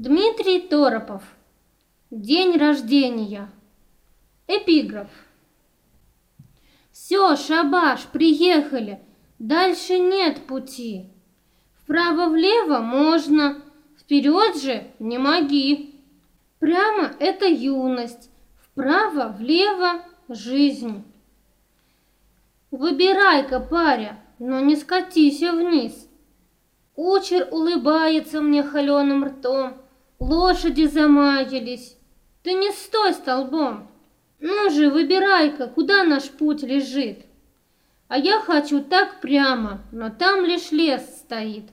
Дмитрий Торопов. День рождения. Эпиграф. Все, шабаш, приехали. Дальше нет пути. Вправо-влево можно, вперед же не моги. Прямо это юность, вправо-влево жизнь. Выбирай-ка, паря, но не скатись вниз. Кучер улыбается мне холеным ртом, лошади замаялись. Ты не стой столбом. Ну же, выбирай-ка, куда наш путь лежит. А я хочу так прямо, но там лишь лес стоит.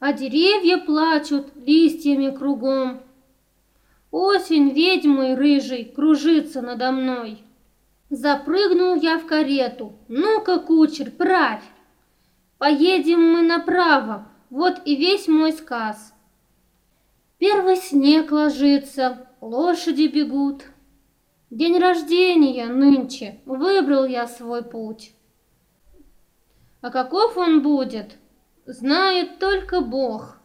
А деревья плачут листьями кругом. Осень ведьмой рыжей кружится надо мной. Запрыгнул я в карету. Ну-ка, кучер, правь. Поедем мы направо, вот и весь мой сказ. Первый снег ложится, лошади бегут. День рождения нынче, выбрал я свой путь. А каков он будет, знает только Бог.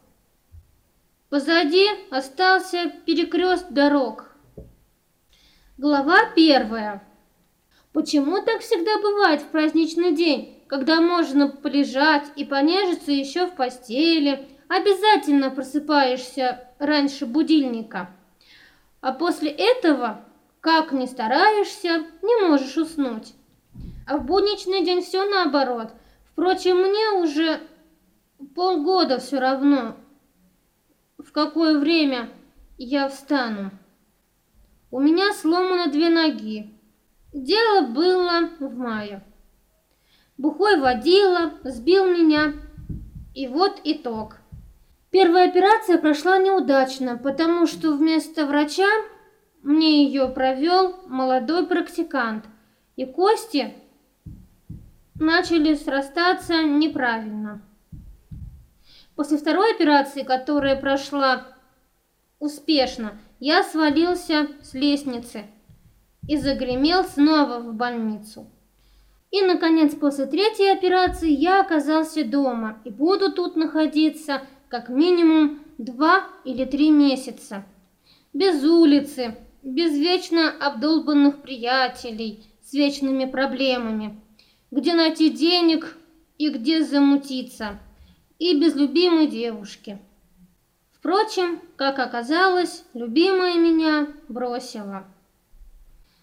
Позади остался перекрест дорог. Глава первая. Почему так всегда бывает в праздничный день, когда можно полежать и понежиться еще в постели, обязательно просыпаешься раньше будильника, а после этого, как ни стараешься, не можешь уснуть. А в будничный день все наоборот. Впрочем, мне уже полгода все равно, в какое время я встану. У меня сломаны две ноги, Дело было в мае. Бухой водила, сбил меня. И вот итог. Первая операция прошла неудачно, потому что вместо врача мне ее провел молодой практикант. И кости начали срастаться неправильно. После второй операции, которая прошла успешно, я свалился с лестницы – и загремел снова в больницу. И, наконец, после третьей операции я оказался дома и буду тут находиться как минимум два или три месяца. Без улицы, без вечно обдолбанных приятелей с вечными проблемами, где найти денег и где замутиться, и без любимой девушки. Впрочем, как оказалось, любимая меня бросила.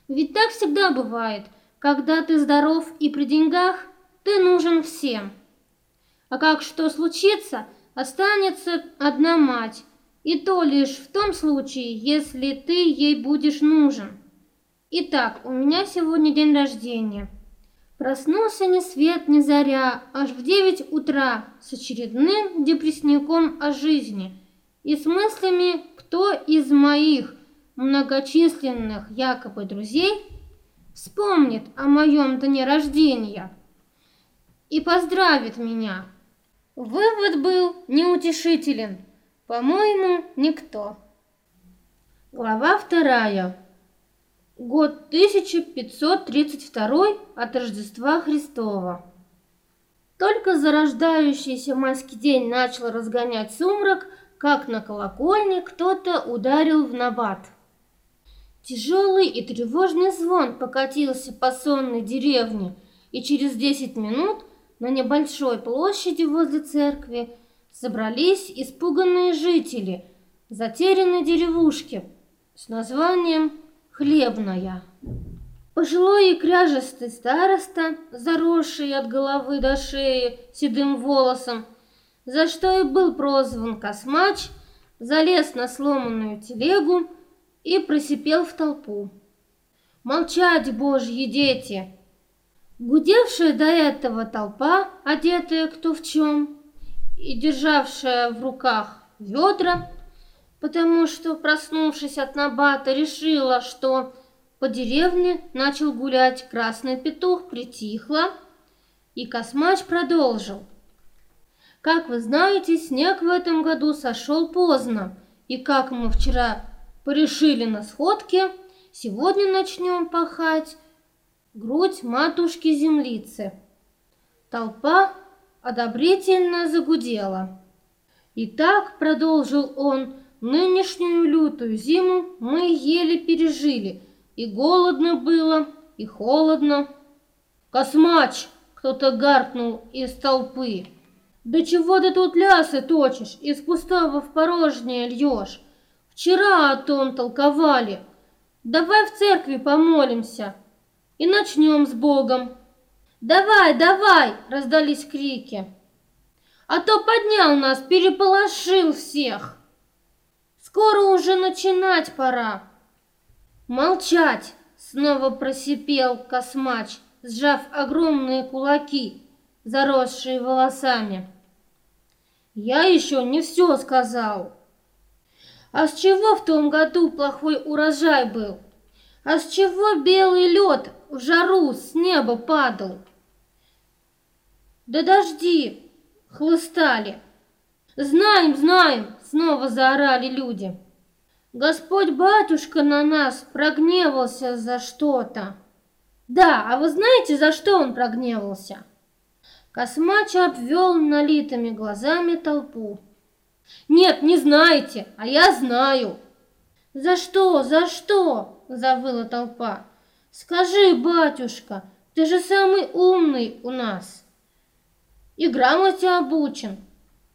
Ведь так всегда бывает. Когда ты здоров и при деньгах, ты нужен всем. А как что случится, останется одна мать, и то лишь в том случае, если ты ей будешь нужен. Итак, у меня сегодня день рождения. Проснулся ни свет, ни заря, аж в девять утра с очередным депрессником о жизни и с мыслями, кто из моих – многочисленных якобы друзей вспомнит о моем дне рождения и поздравит меня. Вывод был неутешителен. По-моему, никто. Глава вторая. Год 1532 от Рождества Христова. Только зарождающийся майский день начал разгонять сумрак, как на колокольне кто-то ударил в набат. Тяжелый и тревожный звон покатился по сонной деревне, и через десять минут на небольшой площади возле церкви собрались испуганные жители затерянной деревушки с названием Хлебная. Пожилой и кряжестый староста, заросший от головы до шеи седым волосом, за что и был прозван Космач, залез на сломанную телегу и просипел в толпу. «Молчать, божьи дети!» Гудевшая до этого толпа, одетая кто в чем, и державшая в руках ведра, потому что, проснувшись от набата, решила, что по деревне начал гулять красный петух, притихла, и Космач продолжил. Как вы знаете, снег в этом году сошел поздно, и как мы вчера Порешили на сходке, сегодня начнем пахать грудь матушки-землицы. Толпа одобрительно загудела. И так, продолжил он, нынешнюю лютую зиму мы еле пережили. И голодно было, и холодно. Космач! Кто-то гаркнул из толпы. Да чего ты тут лясы точишь, из пустого в порожнее льешь? Вчера о том толковали. Давай в церкви помолимся и начнем с Богом. Давай, давай, раздались крики. А то поднял нас, переполошил всех. Скоро уже начинать пора. Молчать, снова просипел космач, сжав огромные кулаки, заросшие волосами. Я еще не все сказал. А с чего в том году плохой урожай был? А с чего белый лед в жару с неба падал? Да дожди хлыстали. Знаем, знаем, снова заорали люди. Господь батюшка на нас прогневался за что-то. Да, а вы знаете, за что он прогневался? Космач обвел налитыми глазами толпу. Нет, не знаете, а я знаю. За что, за что? Завыла толпа. Скажи, батюшка, ты же самый умный у нас. И грамоте обучен.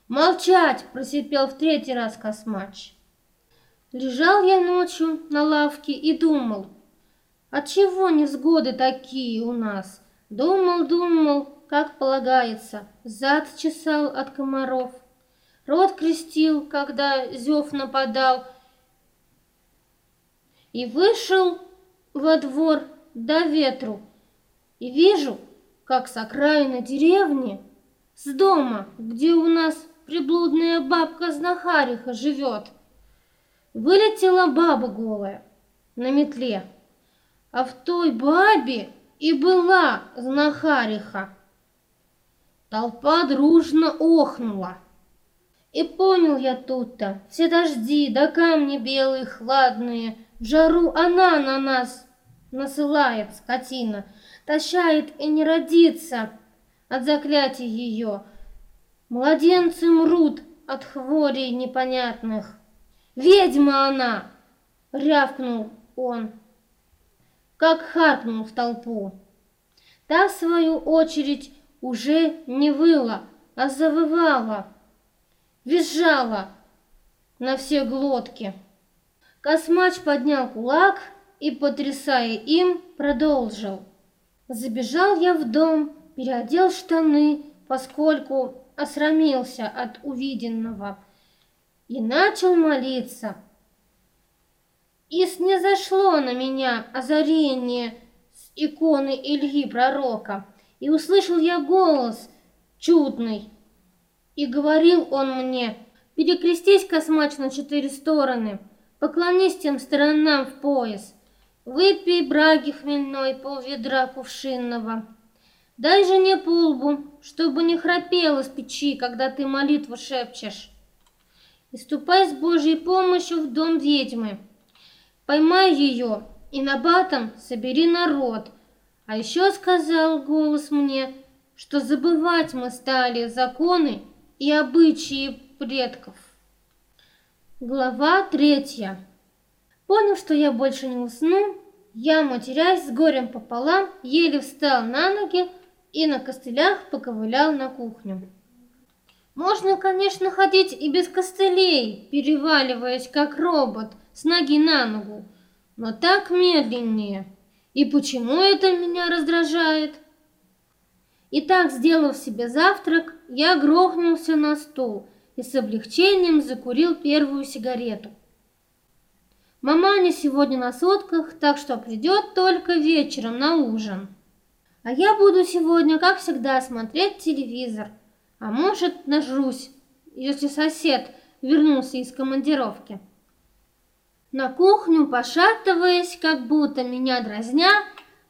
Молчать, просипел в третий раз Космач. Лежал я ночью на лавке и думал, Отчего невзгоды такие у нас? Думал, думал, как полагается, Зад чесал от комаров, Рот крестил, когда зев нападал, И вышел во двор до ветру, И вижу, как с окраины деревни, С дома, где у нас приблудная бабка-знахариха живет, Вылетела баба голая на метле, а в той бабе и была знахариха. Толпа дружно охнула. И понял я тут-то, все дожди да камни белые хладные, В жару она на нас насылает, скотина, Тащает и не родится от заклятий ее. Младенцы мрут от хворей непонятных. Ведьма она! Рявкнул он как харкнул в толпу. Та, в свою очередь, уже не выла, а завывала, визжала на все глотки. Космач поднял кулак и, потрясая им, продолжил. Забежал я в дом, переодел штаны, поскольку осрамился от увиденного, и начал молиться – и снизошло на меня озарение с иконы Ильи Пророка, и услышал я голос чудный, и говорил он мне, перекрестись, космач, на четыре стороны, поклонись тем сторонам в пояс, выпей браги хмельной полведра кувшинного, дай жене полбу, чтобы не храпела с печи, когда ты молитву шепчешь, и ступай с Божьей помощью в дом ведьмы, Поймай ее и на батом собери народ. А еще сказал голос мне, что забывать мы стали законы и обычаи предков. Глава третья. Понял, что я больше не усну, я, матерясь с горем пополам, еле встал на ноги и на костылях поковылял на кухню. Можно, конечно, ходить и без костылей, переваливаясь как робот – с ноги на ногу, но так медленнее. И почему это меня раздражает? Итак, сделав себе завтрак, я грохнулся на стул и с облегчением закурил первую сигарету. Маманя сегодня на сотках, так что придет только вечером на ужин. А я буду сегодня, как всегда, смотреть телевизор. А может, нажрусь, если сосед вернулся из командировки. На кухню, пошатываясь, как будто меня дразня,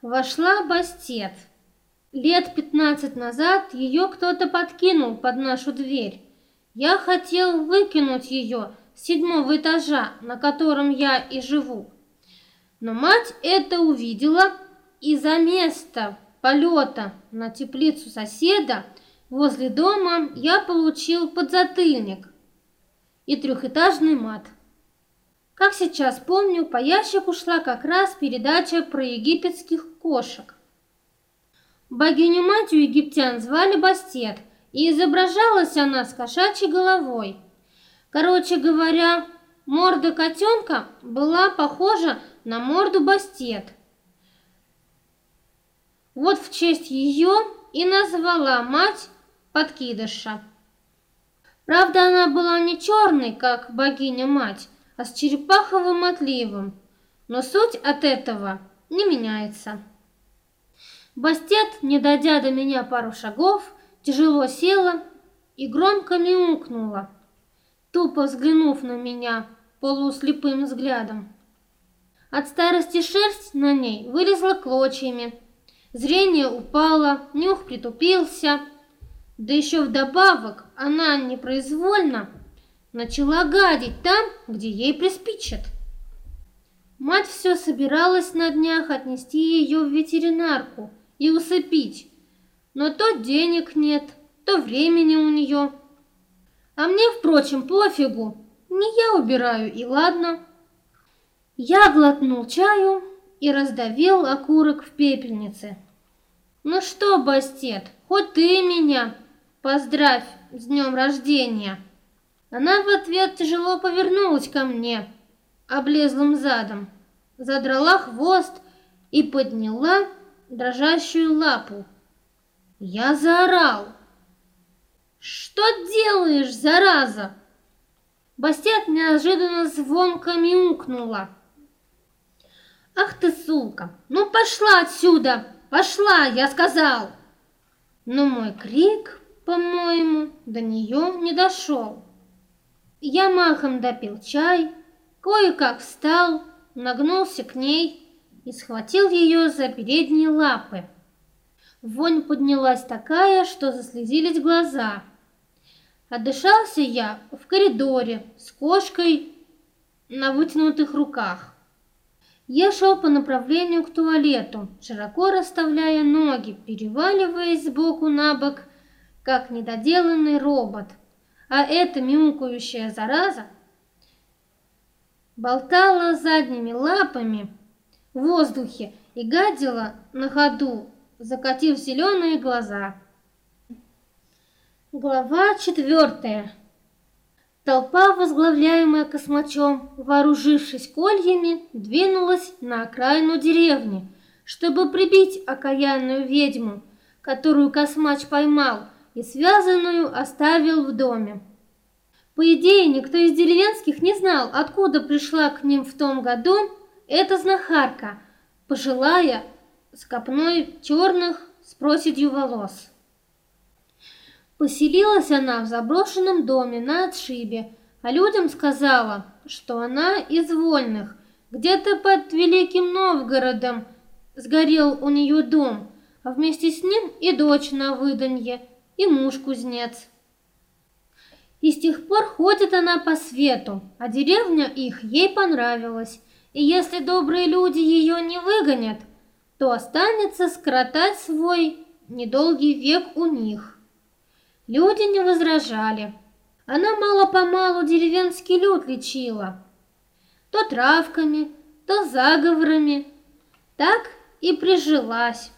вошла Бастет. Лет пятнадцать назад ее кто-то подкинул под нашу дверь. Я хотел выкинуть ее с седьмого этажа, на котором я и живу. Но мать это увидела, и за место полета на теплицу соседа возле дома я получил подзатыльник и трехэтажный мат. Как сейчас помню, по ящику шла как раз передача про египетских кошек. Богиню-мать у египтян звали Бастет, и изображалась она с кошачьей головой. Короче говоря, морда котенка была похожа на морду Бастет. Вот в честь ее и назвала мать подкидыша. Правда, она была не черной, как богиня-мать, а с черепаховым отливом, но суть от этого не меняется. Бастет, не дойдя до меня пару шагов, тяжело села и громко мяукнула, тупо взглянув на меня полуслепым взглядом. От старости шерсть на ней вылезла клочьями, зрение упало, нюх притупился, да еще вдобавок она непроизвольно начала гадить там, где ей приспичит. Мать все собиралась на днях отнести ее в ветеринарку и усыпить, но то денег нет, то времени у нее. А мне, впрочем, пофигу, не я убираю, и ладно. Я глотнул чаю и раздавил окурок в пепельнице. Ну что, Бастет, хоть ты меня поздравь с днем рождения. Она в ответ тяжело повернулась ко мне, облезлым задом, задрала хвост и подняла дрожащую лапу. Я заорал. «Что делаешь, зараза?» Бастет неожиданно звонко мяукнула. «Ах ты, сука! Ну пошла отсюда! Пошла, я сказал!» Но мой крик, по-моему, до нее не дошел. Я махом допил чай, кое-как встал, нагнулся к ней и схватил ее за передние лапы. Вонь поднялась такая, что заслезились глаза. Отдышался я в коридоре с кошкой на вытянутых руках. Я шел по направлению к туалету, широко расставляя ноги, переваливаясь сбоку на бок, как недоделанный робот. А эта мяукающая зараза болтала задними лапами в воздухе и гадила на ходу закатив зеленые глаза. Глава четвертая. Толпа, возглавляемая космачом, вооружившись кольями, двинулась на окраину деревни, чтобы прибить окаянную ведьму, которую космач поймал и связанную оставил в доме. По идее, никто из деревенских не знал, откуда пришла к ним в том году эта знахарка, пожилая с копной черных с проседью волос. Поселилась она в заброшенном доме на отшибе, а людям сказала, что она из вольных. Где-то под Великим Новгородом сгорел у нее дом, а вместе с ним и дочь на выданье, и муж-кузнец. И с тех пор ходит она по свету, а деревня их ей понравилась. И если добрые люди ее не выгонят, то останется скоротать свой недолгий век у них. Люди не возражали. Она мало-помалу деревенский люд лечила. То травками, то заговорами. Так и прижилась.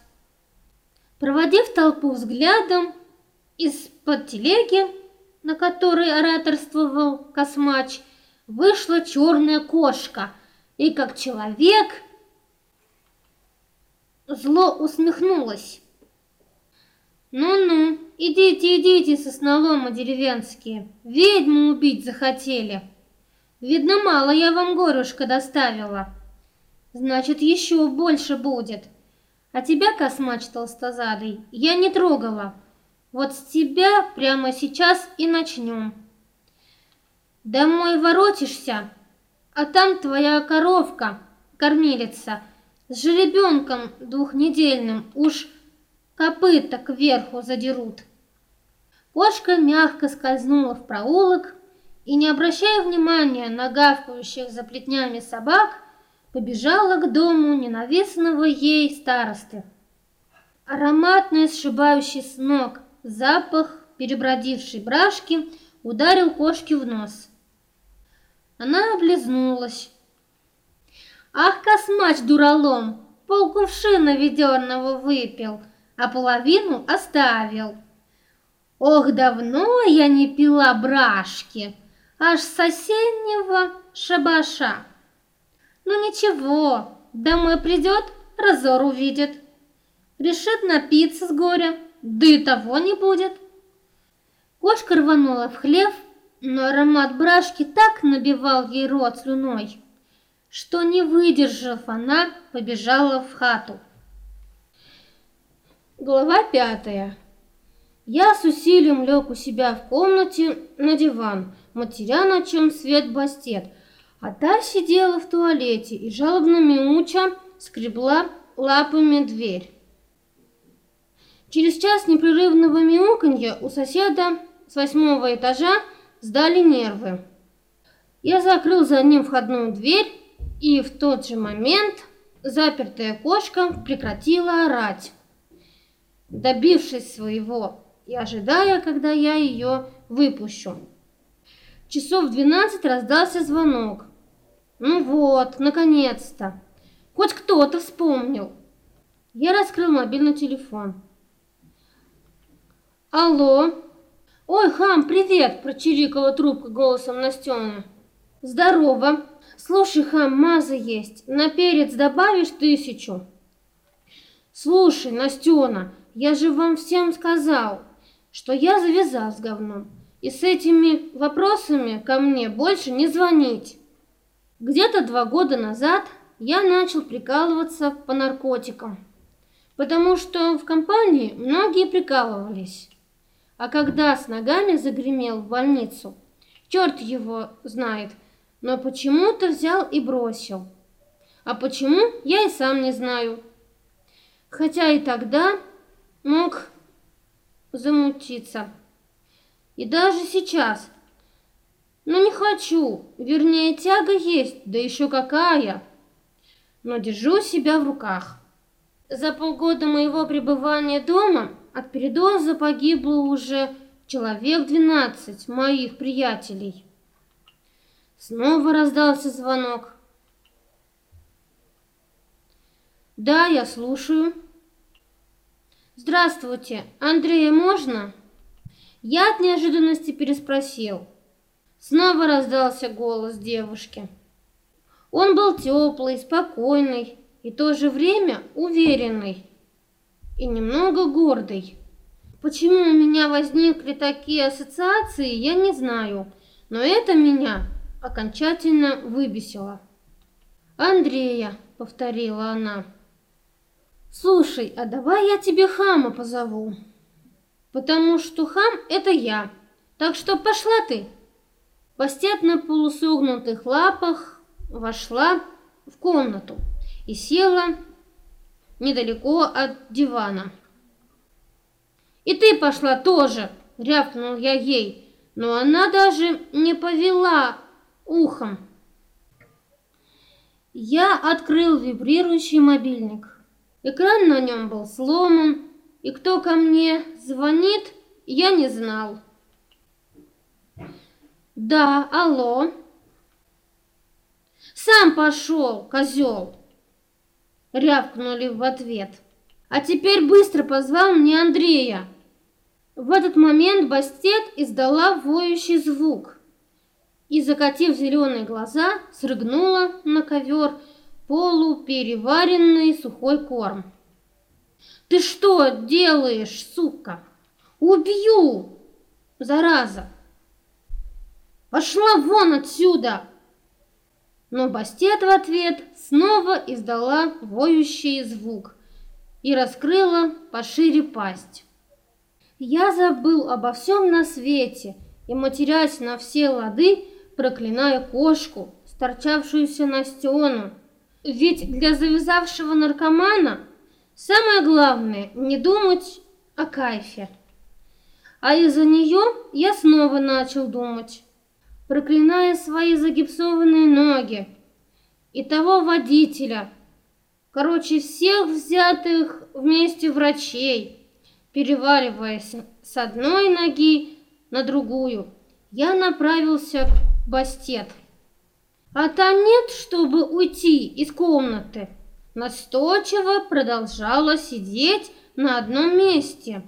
Проводив толпу взглядом, из-под телеги, на которой ораторствовал космач, вышла черная кошка и, как человек, зло усмехнулась. «Ну-ну, идите, идите, сосноломы деревенские, ведьму убить захотели. Видно, мало я вам горюшка доставила. Значит, еще больше будет. А тебя, космач толстозадый, я не трогала. Вот с тебя прямо сейчас и начнем. Домой воротишься, а там твоя коровка, кормилица, с жеребенком двухнедельным уж копыта кверху задерут. Кошка мягко скользнула в проулок и, не обращая внимания на гавкающих за плетнями собак, побежала к дому ненавистного ей старосты. Ароматный, сшибающий с ног запах перебродившей брашки ударил кошке в нос. Она облизнулась, Ах, космач дуралом, полкувшина ведерного выпил, а половину оставил. Ох, давно я не пила брашки, аж с соседнего шабаша. Ну ничего, домой придет, разор увидит. Решит напиться с горя, да и того не будет. Кошка рванула в хлев, но аромат брашки так набивал ей рот слюной, что, не выдержав, она побежала в хату. Глава пятая. Я с усилием лег у себя в комнате на диван, матеря на чем свет бастет, а та сидела в туалете и жалобно мяуча скребла лапами дверь. Через час непрерывного мяуканья у соседа с восьмого этажа сдали нервы. Я закрыл за ним входную дверь, и в тот же момент запертая кошка прекратила орать. Добившись своего и ожидая, когда я ее выпущу. Часов в двенадцать раздался звонок. Ну вот, наконец-то. Хоть кто-то вспомнил. Я раскрыл мобильный телефон. Алло. Ой, хам, привет, прочирикала трубка голосом Настены. Здорово. Слушай, хам, маза есть. На перец добавишь тысячу? Слушай, Настена, я же вам всем сказал, что я завязал с говном. И с этими вопросами ко мне больше не звонить. Где-то два года назад я начал прикалываться по наркотикам, потому что в компании многие прикалывались. А когда с ногами загремел в больницу, черт его знает, но почему-то взял и бросил. А почему, я и сам не знаю. Хотя и тогда мог замутиться. И даже сейчас. Но не хочу, вернее, тяга есть, да еще какая. Но держу себя в руках. За полгода моего пребывания дома от передоза погибло уже человек двенадцать моих приятелей. Снова раздался звонок. Да, я слушаю. Здравствуйте, Андрея можно? Я от неожиданности переспросил. Снова раздался голос девушки. Он был теплый, спокойный и в то же время уверенный и немного гордый. Почему у меня возникли такие ассоциации, я не знаю, но это меня окончательно выбесило. «Андрея», — повторила она, — «слушай, а давай я тебе хама позову, потому что хам — это я, так что пошла ты». Постет на полусогнутых лапах вошла в комнату и села недалеко от дивана. «И ты пошла тоже!» — рявкнул я ей, но она даже не повела ухом. Я открыл вибрирующий мобильник. Экран на нем был сломан, и кто ко мне звонит, я не знал. «Да, алло!» «Сам пошел, козел!» рявкнули в ответ. А теперь быстро позвал мне Андрея. В этот момент Бастет издала воющий звук и, закатив зеленые глаза, срыгнула на ковер полупереваренный сухой корм. «Ты что делаешь, сука? Убью, зараза! Пошла вон отсюда!» но Бастет в ответ снова издала воющий звук и раскрыла пошире пасть. Я забыл обо всем на свете и, матерясь на все лады, проклиная кошку, сторчавшуюся на стену. Ведь для завязавшего наркомана самое главное не думать о кайфе. А из-за нее я снова начал думать проклиная свои загипсованные ноги и того водителя, короче, всех взятых вместе врачей, переваливаясь с одной ноги на другую, я направился к Бастет. А та нет, чтобы уйти из комнаты. Настойчиво продолжала сидеть на одном месте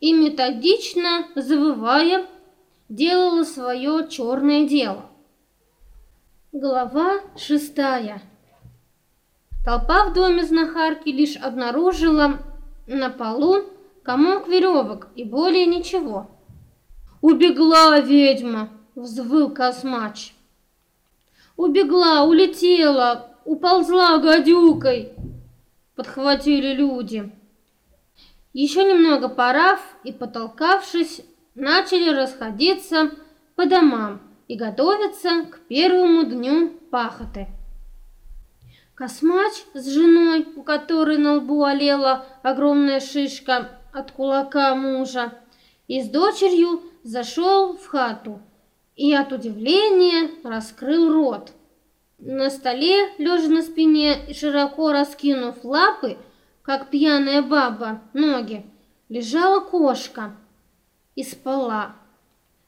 и методично, завывая, делала свое черное дело. Глава шестая. Толпа в доме знахарки лишь обнаружила на полу комок веревок и более ничего. «Убегла ведьма!» — взвыл Космач. «Убегла, улетела, уползла гадюкой!» — подхватили люди. Еще немного порав и потолкавшись, начали расходиться по домам и готовиться к первому дню пахоты. Космач с женой, у которой на лбу олела огромная шишка от кулака мужа, и с дочерью зашел в хату и от удивления раскрыл рот. На столе, лежа на спине и широко раскинув лапы, как пьяная баба, ноги, лежала кошка и спала,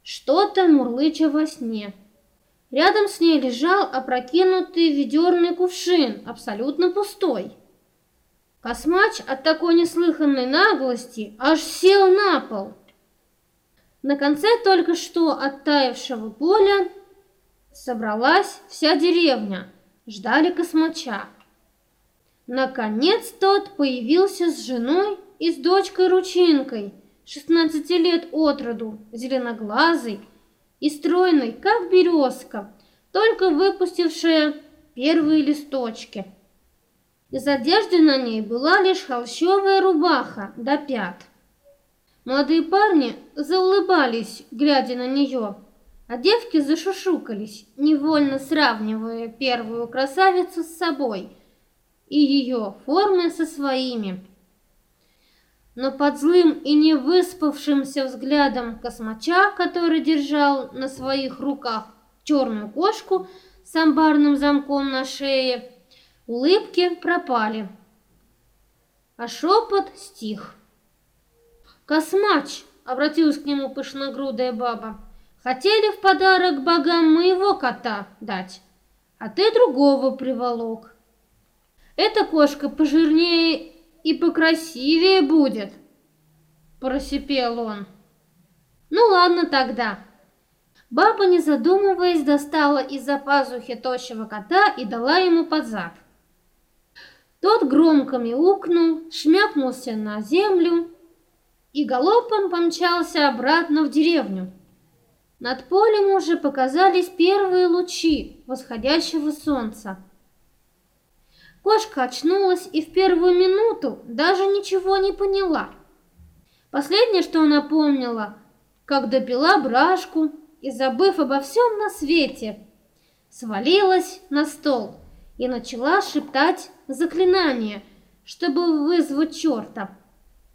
что-то мурлыча во сне. Рядом с ней лежал опрокинутый ведерный кувшин, абсолютно пустой. Космач от такой неслыханной наглости аж сел на пол. На конце только что оттаившего поля собралась вся деревня, ждали космача. Наконец тот появился с женой и с дочкой-ручинкой, 16 лет от роду, зеленоглазый и стройный, как березка, только выпустившая первые листочки. Из одежды на ней была лишь холщовая рубаха до пят. Молодые парни заулыбались, глядя на нее, а девки зашушукались, невольно сравнивая первую красавицу с собой и ее формы со своими. Но под злым и невыспавшимся взглядом космача, который держал на своих руках черную кошку с амбарным замком на шее, улыбки пропали, а шепот стих. «Космач!» — обратилась к нему пышногрудая баба. «Хотели в подарок богам моего кота дать, а ты другого приволок. Эта кошка пожирнее и покрасивее будет», — просипел он. «Ну ладно тогда». Баба, не задумываясь, достала из-за пазухи тощего кота и дала ему под зад. Тот громко мяукнул, шмякнулся на землю и галопом помчался обратно в деревню. Над полем уже показались первые лучи восходящего солнца. Кошка очнулась и в первую минуту даже ничего не поняла. Последнее, что она помнила, как допила брашку и, забыв обо всем на свете, свалилась на стол и начала шептать заклинание, чтобы вызвать черта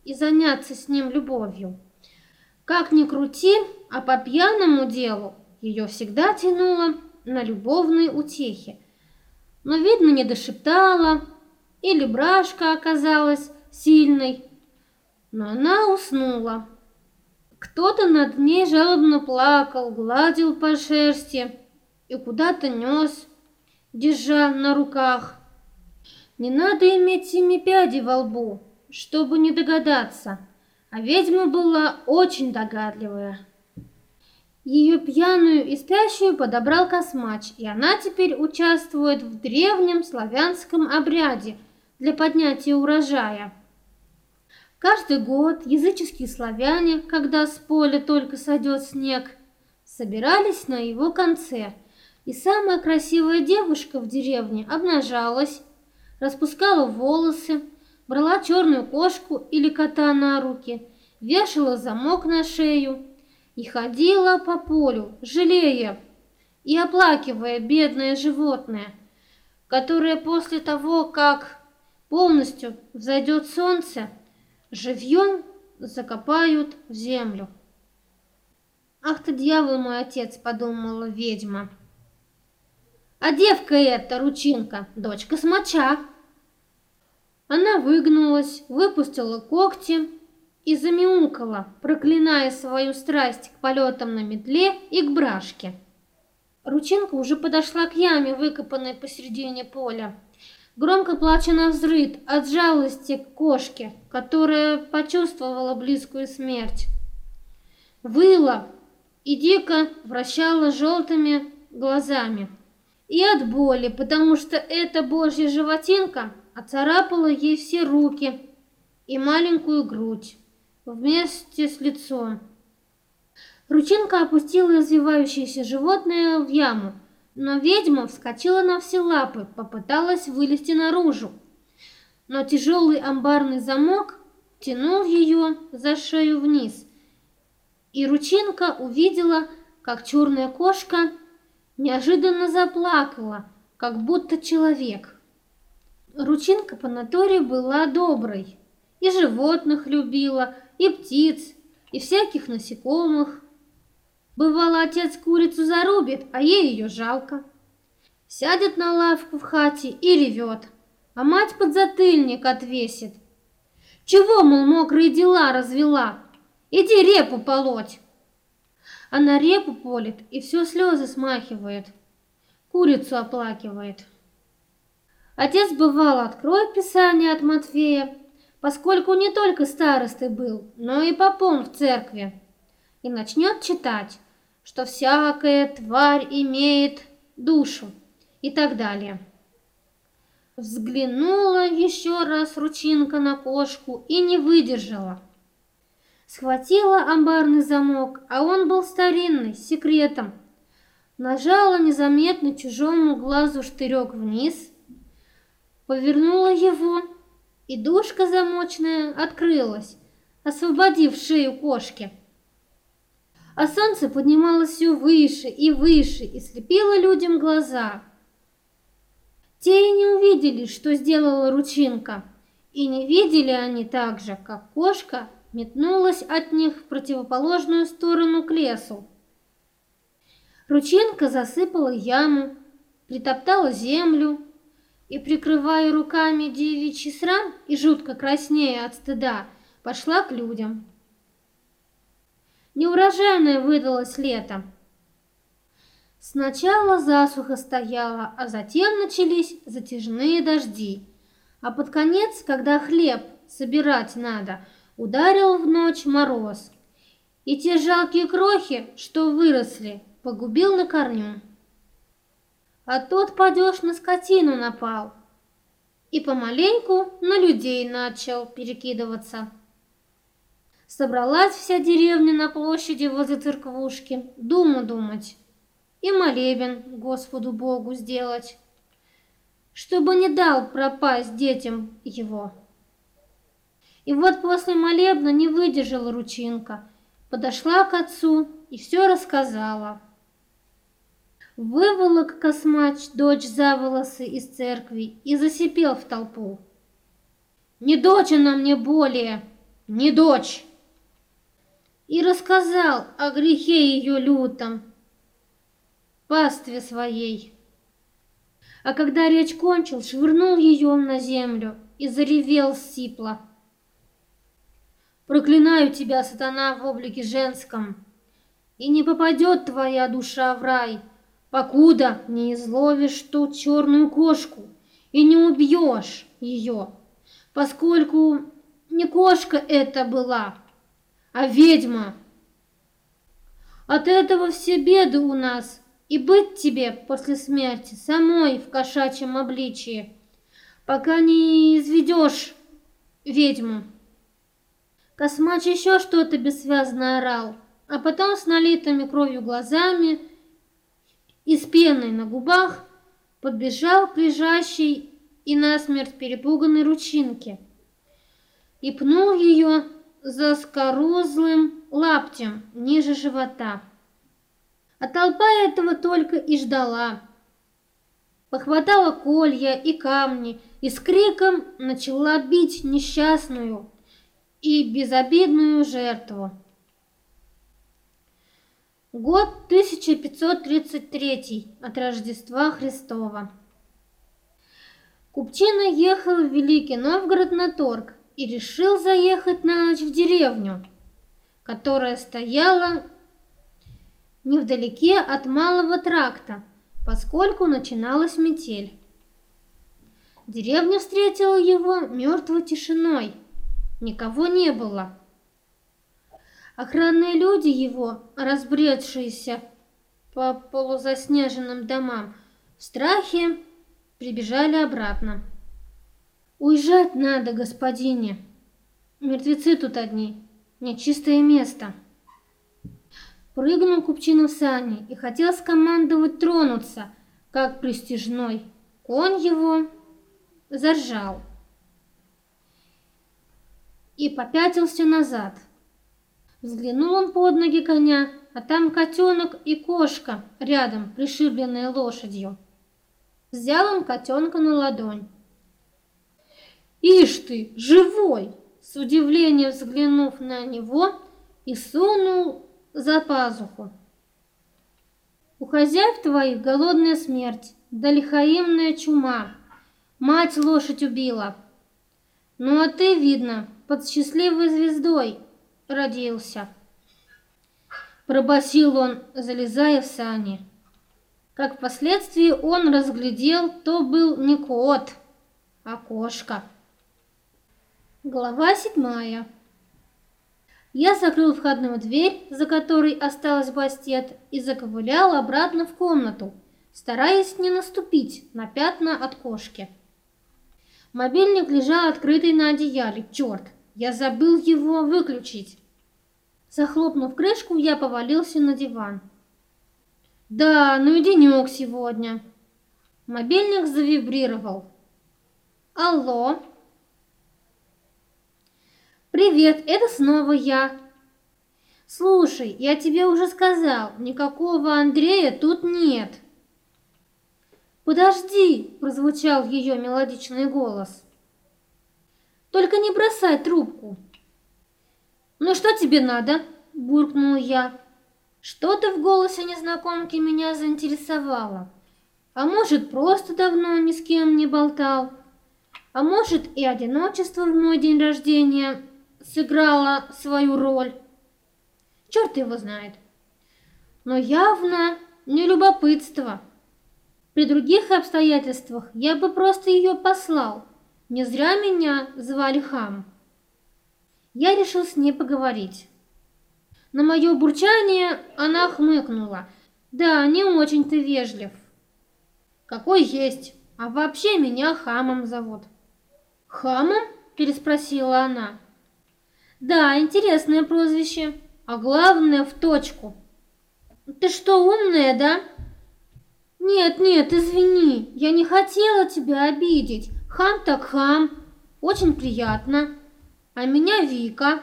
и заняться с ним любовью. Как ни крути, а по пьяному делу ее всегда тянуло на любовные утехи. Но, видно, не дошептала, или брашка оказалась сильной, но она уснула. Кто-то над ней жалобно плакал, гладил по шерсти и куда-то нес, держа на руках. Не надо иметь семи пядей во лбу, чтобы не догадаться, а ведьма была очень догадливая. Ее пьяную и спящую подобрал космач, и она теперь участвует в древнем славянском обряде для поднятия урожая. Каждый год языческие славяне, когда с поля только сойдет снег, собирались на его конце, и самая красивая девушка в деревне обнажалась, распускала волосы, брала черную кошку или кота на руки, вешала замок на шею и ходила по полю, жалея и оплакивая бедное животное, которое после того, как полностью взойдет солнце, живьем закопают в землю. «Ах ты, дьявол мой отец!» — подумала ведьма. «А девка эта, ручинка, дочка смоча!» Она выгнулась, выпустила когти и замяукала, проклиная свою страсть к полетам на метле и к брашке. Ручинка уже подошла к яме, выкопанной посередине поля. Громко плача на взрыд от жалости к кошке, которая почувствовала близкую смерть. Выла и дико вращала желтыми глазами. И от боли, потому что эта божья животинка оцарапала ей все руки и маленькую грудь вместе с лицом. Ручинка опустила извивающееся животное в яму, но ведьма вскочила на все лапы, попыталась вылезти наружу. Но тяжелый амбарный замок тянул ее за шею вниз, и Ручинка увидела, как черная кошка неожиданно заплакала, как будто человек. Ручинка по натуре была доброй, и животных любила, и птиц, и всяких насекомых. Бывало, отец курицу зарубит, а ей ее жалко. Сядет на лавку в хате и ревет, а мать подзатыльник отвесит. Чего, мол, мокрые дела развела? Иди репу полоть. Она репу полит и все слезы смахивает, курицу оплакивает. Отец бывало откроет Писание от Матфея, поскольку не только старостой был, но и попом в церкви, и начнет читать что всякая тварь имеет душу и так далее. Взглянула еще раз ручинка на кошку и не выдержала. Схватила амбарный замок, а он был старинный, с секретом. Нажала незаметно чужому глазу штырек вниз, повернула его, и душка замочная открылась, освободив шею кошки а солнце поднималось все выше и выше и слепило людям глаза. Те и не увидели, что сделала ручинка, и не видели они так же, как кошка метнулась от них в противоположную сторону к лесу. Ручинка засыпала яму, притоптала землю и, прикрывая руками девичий срам и жутко краснея от стыда, пошла к людям. Неурожайное выдалось лето. Сначала засуха стояла, а затем начались затяжные дожди. А под конец, когда хлеб собирать надо, ударил в ночь мороз. И те жалкие крохи, что выросли, погубил на корню. А тот падеж на скотину напал и помаленьку на людей начал перекидываться. Собралась вся деревня на площади возле церквушки, думу думать и молебен Господу Богу сделать, чтобы не дал пропасть детям его. И вот после молебна не выдержала ручинка, подошла к отцу и все рассказала. Выволок космач дочь за волосы из церкви и засипел в толпу. «Не дочь она мне более, не дочь!» и рассказал о грехе ее лютом, пастве своей. А когда речь кончил, швырнул ее на землю и заревел сипло. «Проклинаю тебя, сатана, в облике женском, и не попадет твоя душа в рай, покуда не изловишь ту черную кошку и не убьешь ее, поскольку не кошка это была» а ведьма. От этого все беды у нас, и быть тебе после смерти самой в кошачьем обличии, пока не изведешь ведьму. Космач еще что-то бессвязно орал, а потом с налитыми кровью глазами пеной на губах подбежал к лежащей и насмерть перепуганной ручинке и пнул ее за скорузлым лаптем ниже живота. А толпа этого только и ждала. Похватала колья и камни и с криком начала бить несчастную и безобидную жертву. Год 1533 от Рождества Христова. Купчина ехал в Великий Новгород на торг и решил заехать на ночь в деревню, которая стояла невдалеке от малого тракта, поскольку начиналась метель. Деревня встретила его мертвой тишиной. Никого не было. Охранные люди его, разбредшиеся по полузаснеженным домам, в страхе прибежали обратно. «Уезжать надо, господине. Мертвецы тут одни, нечистое место». Прыгнул купчина сани и хотел скомандовать тронуться, как пристижной. Конь его заржал и попятился назад. Взглянул он под ноги коня, а там котенок и кошка рядом, пришибленные лошадью. Взял он котенка на ладонь. «Ишь ты, живой!» С удивлением взглянув на него и сунул за пазуху. У хозяев твоих голодная смерть, да лихаимная чума. Мать лошадь убила. Ну а ты, видно, под счастливой звездой родился. Пробасил он, залезая в сани. Как впоследствии он разглядел, то был не кот, а кошка. Глава седьмая. Я закрыл входную дверь, за которой осталась бастет, и заковылял обратно в комнату, стараясь не наступить на пятна от кошки. Мобильник лежал открытый на одеяле. Черт, я забыл его выключить. Захлопнув крышку, я повалился на диван. Да, ну и денек сегодня. Мобильник завибрировал. Алло. Привет, это снова я. Слушай, я тебе уже сказал, никакого Андрея тут нет. Подожди, прозвучал ее мелодичный голос. Только не бросай трубку. Ну что тебе надо? буркнул я. Что-то в голосе незнакомки меня заинтересовало. А может, просто давно ни с кем не болтал. А может, и одиночество в мой день рождения сыграло свою роль. Черт его знает. Но явно не любопытство. При других обстоятельствах я бы просто ее послал. Не зря меня звали Хам. Я решил с ней поговорить. На мое бурчание она хмыкнула. «Да, не очень ты вежлив». «Какой есть, а вообще меня Хамом зовут». «Хамом?» – переспросила она. «Да, интересное прозвище, а главное в точку». «Ты что, умная, да?» «Нет, нет, извини, я не хотела тебя обидеть. Хам так хам, очень приятно. А меня Вика».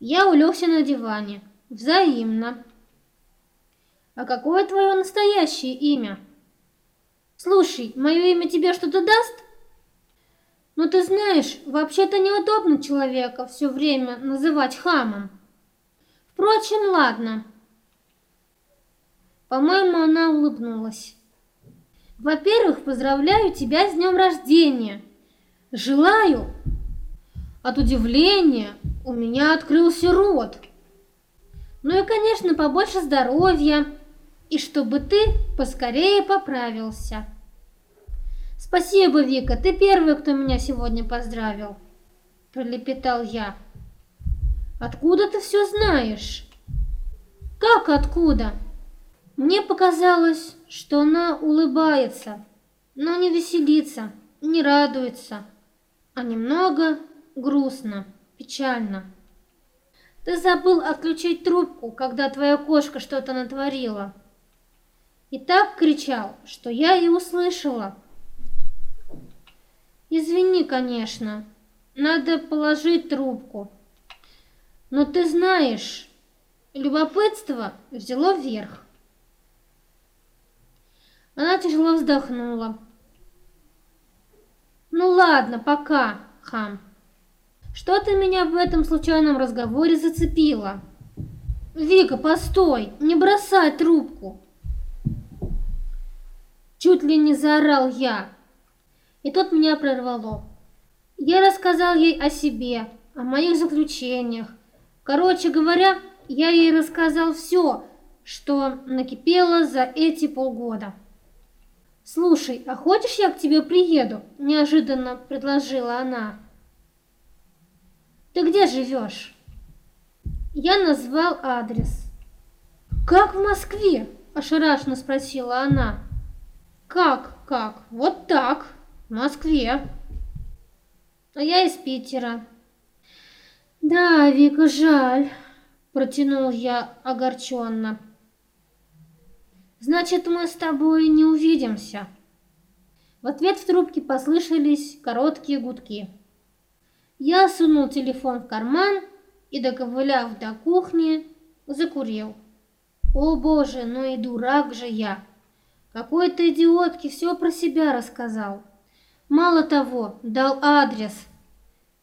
Я улегся на диване. Взаимно. А какое твое настоящее имя? Слушай, мое имя тебе что-то даст? Ну ты знаешь, вообще-то неудобно человека все время называть хамом. Впрочем, ладно. По-моему, она улыбнулась. Во-первых, поздравляю тебя с днем рождения. Желаю от удивления у меня открылся рот. Ну и, конечно, побольше здоровья, и чтобы ты поскорее поправился. Спасибо, Вика, ты первый, кто меня сегодня поздравил, пролепетал я. Откуда ты все знаешь? Как откуда? Мне показалось, что она улыбается, но не веселится, не радуется, а немного грустно печально. Ты забыл отключить трубку, когда твоя кошка что-то натворила. И так кричал, что я и услышала. Извини, конечно, надо положить трубку. Но ты знаешь, любопытство взяло вверх. Она тяжело вздохнула. Ну ладно, пока, хам. Что-то меня в этом случайном разговоре зацепило. Вика, постой, не бросай трубку. Чуть ли не заорал я. И тут меня прорвало. Я рассказал ей о себе, о моих заключениях. Короче говоря, я ей рассказал все, что накипело за эти полгода. «Слушай, а хочешь я к тебе приеду?» – неожиданно предложила она. «Ты где живешь?» Я назвал адрес. «Как в Москве?» – ошарашенно спросила она. «Как, как? Вот так, в Москве». «А я из Питера». «Да, Вика, жаль», – протянул я огорченно. «Значит, мы с тобой не увидимся». В ответ в трубке послышались короткие гудки. Я сунул телефон в карман и, доковыляв до кухни, закурил. О боже, ну и дурак же я! Какой-то идиотке все про себя рассказал. Мало того, дал адрес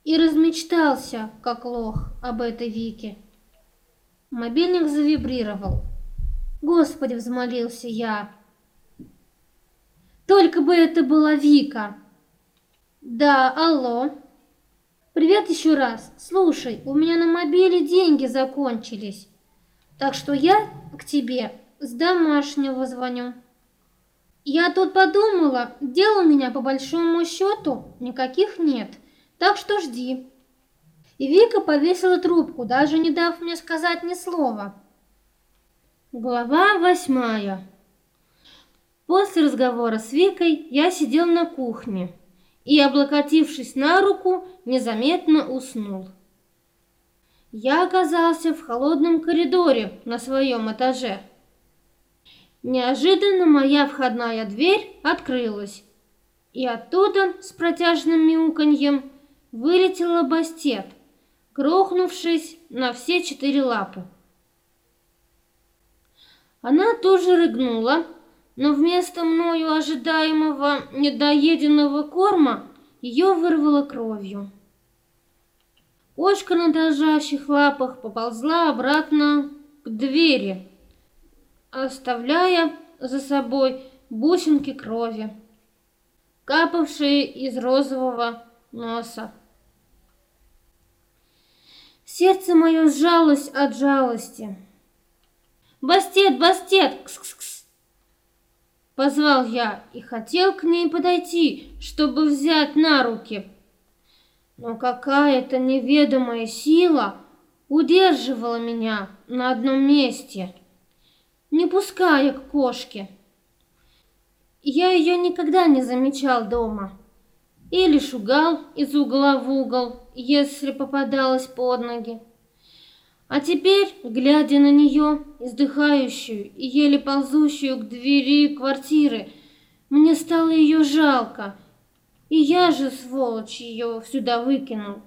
и размечтался, как лох, об этой Вике. Мобильник завибрировал. Господи, взмолился я. Только бы это была Вика. Да, алло. Привет еще раз. Слушай, у меня на мобиле деньги закончились. Так что я к тебе с домашнего звоню. Я тут подумала, дел у меня по большому счету никаких нет, так что жди. И Вика повесила трубку, даже не дав мне сказать ни слова. Глава восьмая. После разговора с Викой я сидел на кухне и, облокотившись на руку, незаметно уснул. Я оказался в холодном коридоре на своем этаже. Неожиданно моя входная дверь открылась, и оттуда с протяжным мяуканьем вылетела бастет, грохнувшись на все четыре лапы. Она тоже рыгнула, но вместо мною ожидаемого недоеденного корма ее вырвало кровью. Кошка на дрожащих лапах поползла обратно к двери, оставляя за собой бусинки крови, капавшие из розового носа. Сердце мое сжалось от жалости. «Бастет, бастет!» Кс -кс -кс. Позвал я и хотел к ней подойти, чтобы взять на руки. Но какая-то неведомая сила удерживала меня на одном месте, не пуская к кошке. Я ее никогда не замечал дома. Или шугал из угла в угол, если попадалась под ноги. А теперь, глядя на нее, издыхающую и еле ползущую к двери квартиры, мне стало ее жалко, и я же, сволочь, ее сюда выкинул.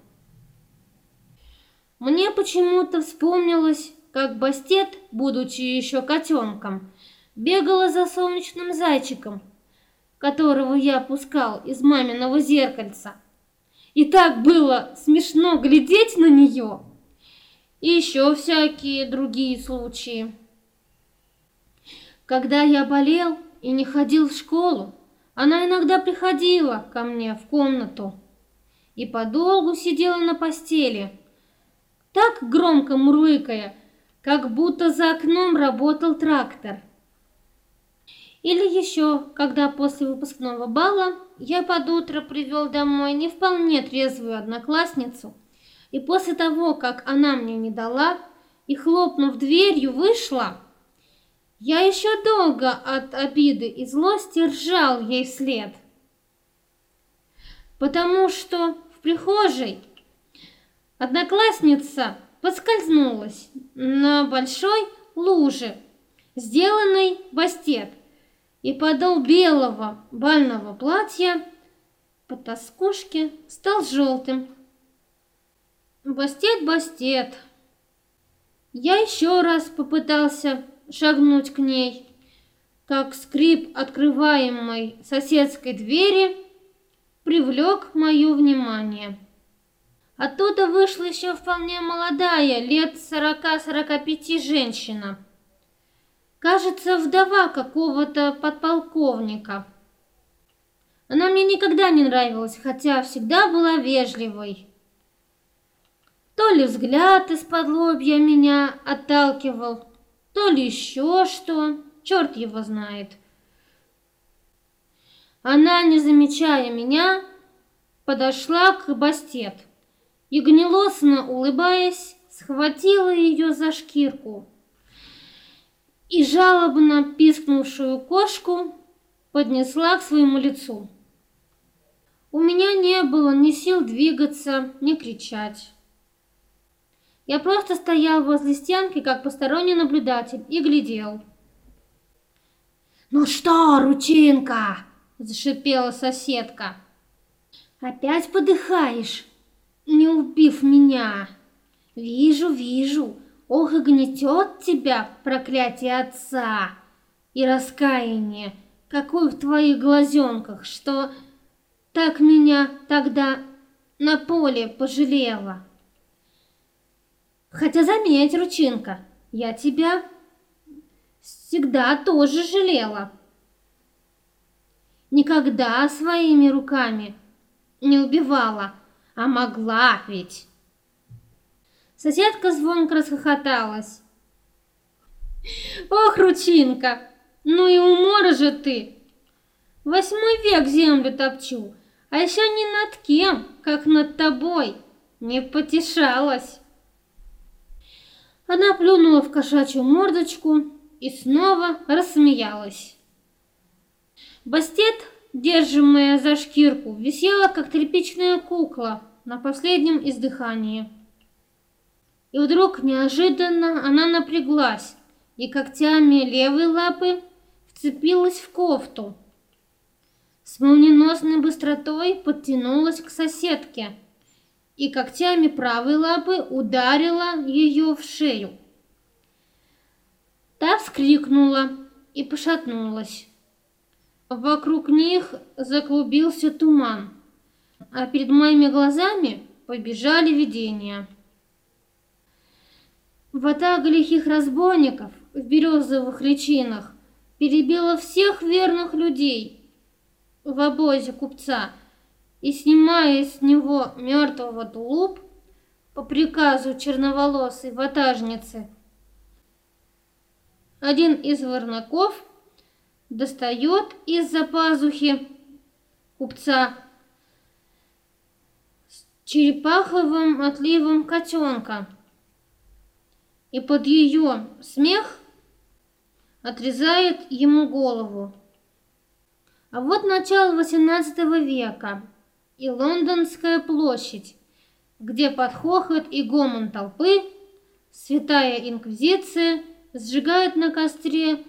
Мне почему-то вспомнилось, как Бастет, будучи еще котенком, бегала за солнечным зайчиком, которого я пускал из маминого зеркальца. И так было смешно глядеть на нее и еще всякие другие случаи. Когда я болел и не ходил в школу, она иногда приходила ко мне в комнату и подолгу сидела на постели, так громко мурлыкая, как будто за окном работал трактор. Или еще, когда после выпускного бала я под утро привел домой не вполне трезвую одноклассницу – и после того, как она мне не дала и, хлопнув дверью, вышла, я еще долго от обиды и злости ржал ей вслед. Потому что в прихожей одноклассница поскользнулась на большой луже, сделанной бастет, и подол белого бального платья по тоскушке стал желтым Бастет, бастет. Я еще раз попытался шагнуть к ней, как скрип открываемой соседской двери привлек мое внимание. Оттуда вышла еще вполне молодая, лет сорока-сорока пяти женщина. Кажется, вдова какого-то подполковника. Она мне никогда не нравилась, хотя всегда была вежливой. То ли взгляд из-под лобья меня отталкивал, то ли еще что, черт его знает. Она, не замечая меня, подошла к Бастет и, гнилостно улыбаясь, схватила ее за шкирку и жалобно пискнувшую кошку поднесла к своему лицу. У меня не было ни сил двигаться, ни кричать. Я просто стоял возле стенки, как посторонний наблюдатель, и глядел. «Ну что, ручинка?» – зашипела соседка. «Опять подыхаешь, не убив меня?» «Вижу, вижу, ох и гнетет тебя проклятие отца и раскаяние, какое в твоих глазенках, что так меня тогда на поле пожалела. Хотя заметь, Ручинка, я тебя всегда тоже жалела. Никогда своими руками не убивала, а могла ведь. Соседка звонко расхохоталась. Ох, Ручинка, ну и умора же ты! Восьмой век землю топчу, а еще ни над кем, как над тобой, не потешалась. Она плюнула в кошачью мордочку и снова рассмеялась. Бастет, держимая за шкирку, висела, как тряпичная кукла на последнем издыхании. И вдруг неожиданно она напряглась и когтями левой лапы вцепилась в кофту, с молниеносной быстротой подтянулась к соседке и когтями правой лапы ударила ее в шею. Та вскрикнула и пошатнулась. Вокруг них заклубился туман, а перед моими глазами побежали видения. Ватага лихих разбойников в березовых личинах перебила всех верных людей – в обозе купца и, снимая с него мертвого тулуп по приказу черноволосой ватажницы, один из ворнаков достает из-за пазухи купца с черепаховым отливом котенка и под ее смех отрезает ему голову. А вот начало XVIII века и Лондонская площадь, где под хохот и гомон толпы святая инквизиция сжигает на костре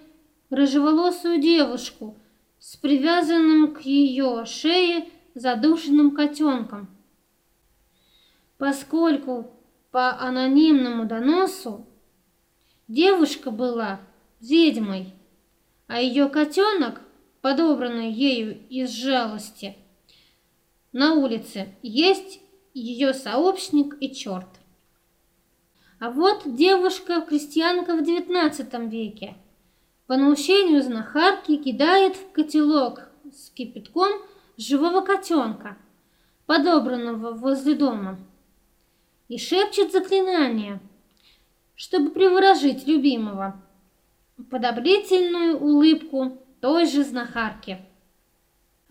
рыжеволосую девушку с привязанным к ее шее задушенным котенком. Поскольку по анонимному доносу девушка была ведьмой, а ее котенок подобранный ею из жалости. На улице есть ее сообщник и черт. А вот девушка-крестьянка в XIX веке по наущению знахарки кидает в котелок с кипятком живого котенка, подобранного возле дома, и шепчет заклинание, чтобы приворожить любимого. Подобрительную улыбку той же знахарки.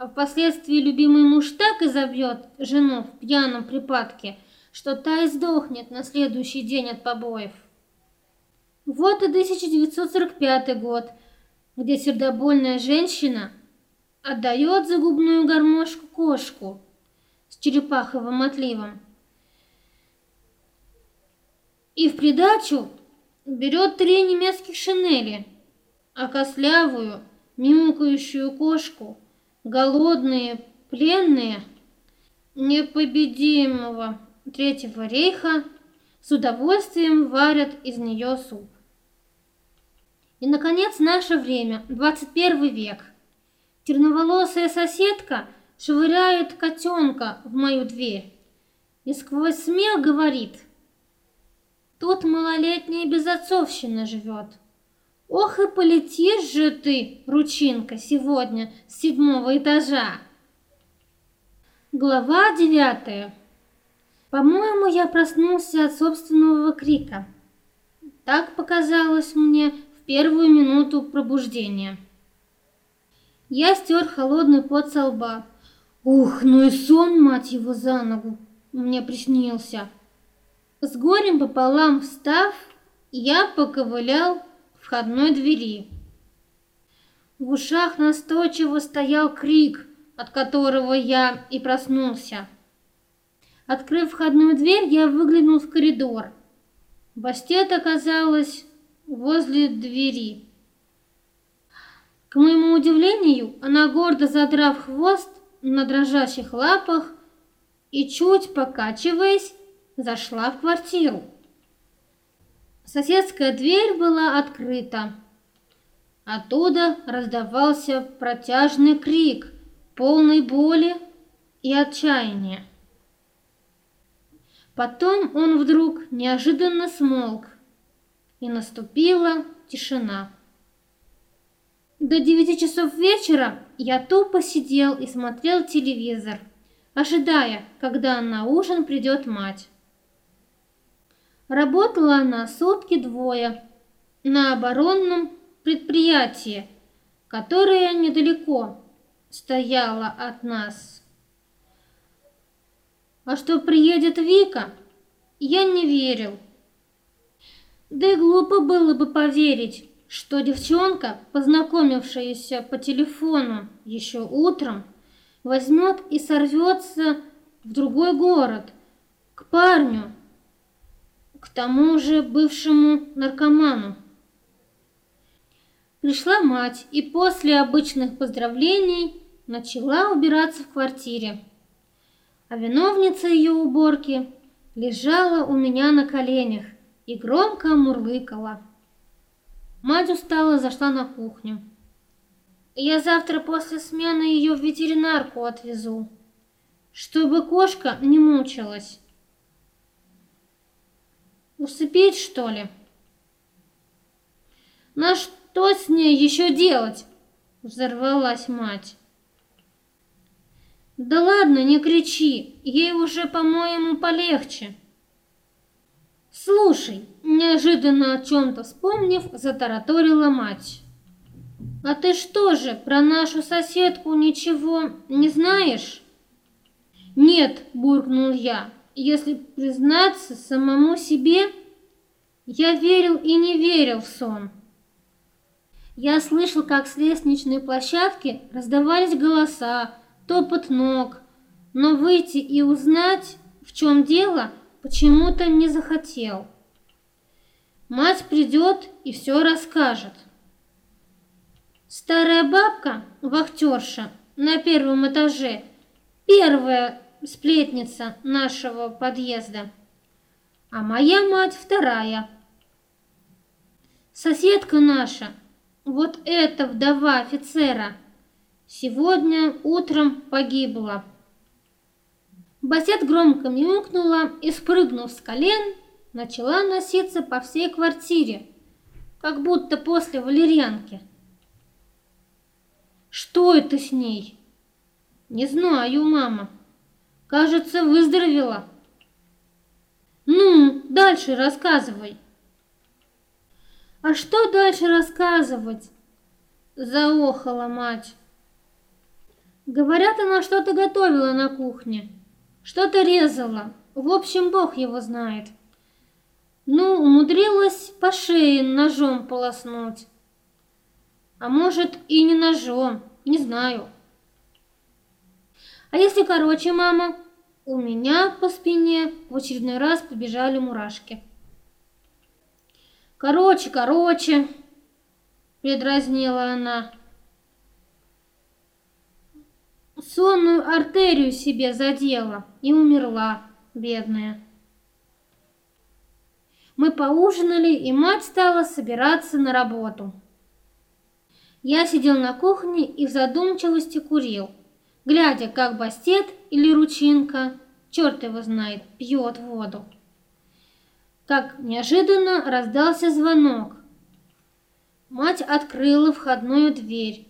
А впоследствии любимый муж так и забьет жену в пьяном припадке, что та и сдохнет на следующий день от побоев. Вот и 1945 год, где сердобольная женщина отдает загубную гармошку кошку с черепаховым отливом. И в придачу берет три немецких шинели, а кослявую мяукающую кошку, голодные, пленные непобедимого Третьего рейха с удовольствием варят из нее суп. И, наконец, наше время, 21 век. Терноволосая соседка швыряет котенка в мою дверь и сквозь смех говорит, «Тут малолетняя безотцовщина живет». Ох и полетишь же ты, ручинка, сегодня с седьмого этажа. Глава девятая. По-моему, я проснулся от собственного крика. Так показалось мне первую минуту пробуждения. Я стер холодный пот со лба. Ух, ну и сон, мать его, за ногу, мне приснился. С горем пополам встав, я поковылял входной двери. В ушах настойчиво стоял крик, от которого я и проснулся. Открыв входную дверь, я выглянул в коридор. Бастет оказалась возле двери. К моему удивлению, она гордо задрав хвост на дрожащих лапах и чуть покачиваясь, зашла в квартиру. Соседская дверь была открыта. Оттуда раздавался протяжный крик, полный боли и отчаяния. Потом он вдруг неожиданно смолк, и наступила тишина. До девяти часов вечера я тупо сидел и смотрел телевизор, ожидая, когда на ужин придет мать. Работала она сутки двое на оборонном предприятии, которое недалеко стояло от нас. А что приедет Вика, я не верил. Да и глупо было бы поверить, что девчонка, познакомившаяся по телефону еще утром, возьмет и сорвется в другой город, к парню, к тому же бывшему наркоману. Пришла мать и после обычных поздравлений начала убираться в квартире а виновница ее уборки лежала у меня на коленях и громко мурлыкала. Мать устала, зашла на кухню. Я завтра после смены ее в ветеринарку отвезу, чтобы кошка не мучилась. Усыпить, что ли? На что с ней еще делать? Взорвалась мать. Да ладно, не кричи, ей уже, по-моему, полегче. Слушай, неожиданно о чем-то вспомнив, затараторила мать. А ты что же, про нашу соседку ничего не знаешь? Нет, буркнул я. Если признаться самому себе, я верил и не верил в сон. Я слышал, как с лестничной площадки раздавались голоса, топот ног, но выйти и узнать, в чем дело, почему-то не захотел. Мать придет и все расскажет. Старая бабка, вахтерша, на первом этаже, первая сплетница нашего подъезда, а моя мать вторая. Соседка наша, вот эта вдова офицера – Сегодня утром погибла. Басет громко мяукнула и, спрыгнув с колен, начала носиться по всей квартире, как будто после валерьянки. Что это с ней? Не знаю, мама. Кажется, выздоровела. Ну, дальше рассказывай. А что дальше рассказывать? Заохала мать. Говорят, она что-то готовила на кухне, что-то резала. В общем, бог его знает. Ну, умудрилась по шее ножом полоснуть. А может, и не ножом, не знаю. А если короче, мама? У меня по спине в очередной раз побежали мурашки. Короче, короче, предразнила она. сонную артерию себе задела и умерла, бедная. Мы поужинали, и мать стала собираться на работу. Я сидел на кухне и в задумчивости курил, глядя, как бастет или ручинка, черт его знает, пьет воду. Как неожиданно раздался звонок. Мать открыла входную дверь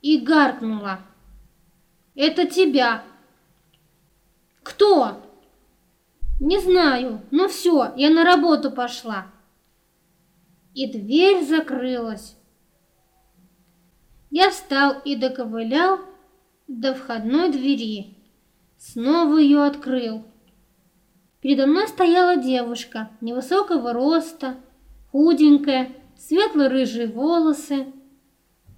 и гаркнула – это тебя. Кто? Не знаю. Ну все, я на работу пошла. и дверь закрылась. Я встал и доковылял до входной двери. Снова ее открыл. Передо мной стояла девушка невысокого роста, худенькая, светло-рыжие волосы,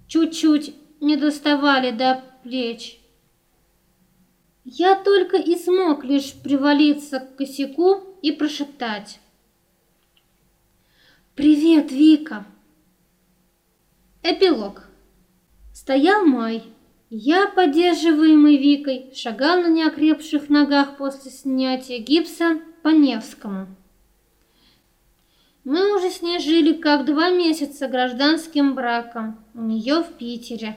чуть-чуть не доставали до плеч. Я только и смог лишь привалиться к косяку и прошептать. «Привет, Вика!» Эпилог. Стоял май. Я, поддерживаемый Викой, шагал на неокрепших ногах после снятия гипса по Невскому. Мы уже с ней жили как два месяца гражданским браком у нее в Питере.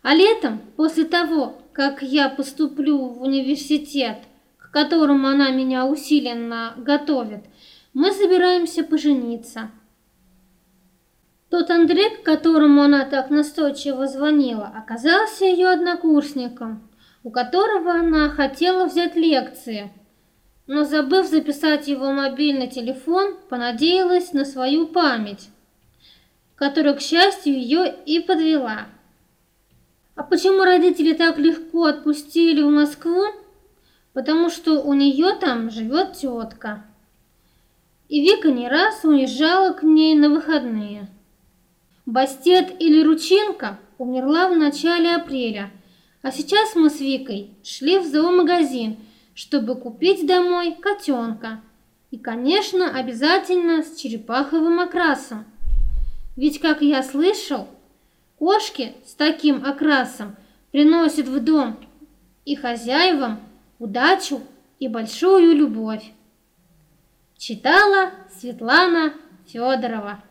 А летом, после того, как я поступлю в университет, к которому она меня усиленно готовит, мы собираемся пожениться. Тот Андрей, к которому она так настойчиво звонила, оказался ее однокурсником, у которого она хотела взять лекции, но, забыв записать его мобильный телефон, понадеялась на свою память, которая, к счастью, ее и подвела. А почему родители так легко отпустили в Москву? Потому что у нее там живет тетка. И Вика не раз уезжала к ней на выходные. Бастет или Ручинка умерла в начале апреля, а сейчас мы с Викой шли в зоомагазин, чтобы купить домой котенка. И, конечно, обязательно с черепаховым окрасом. Ведь, как я слышал, кошки с таким окрасом приносят в дом и хозяевам удачу и большую любовь. Читала Светлана Федорова.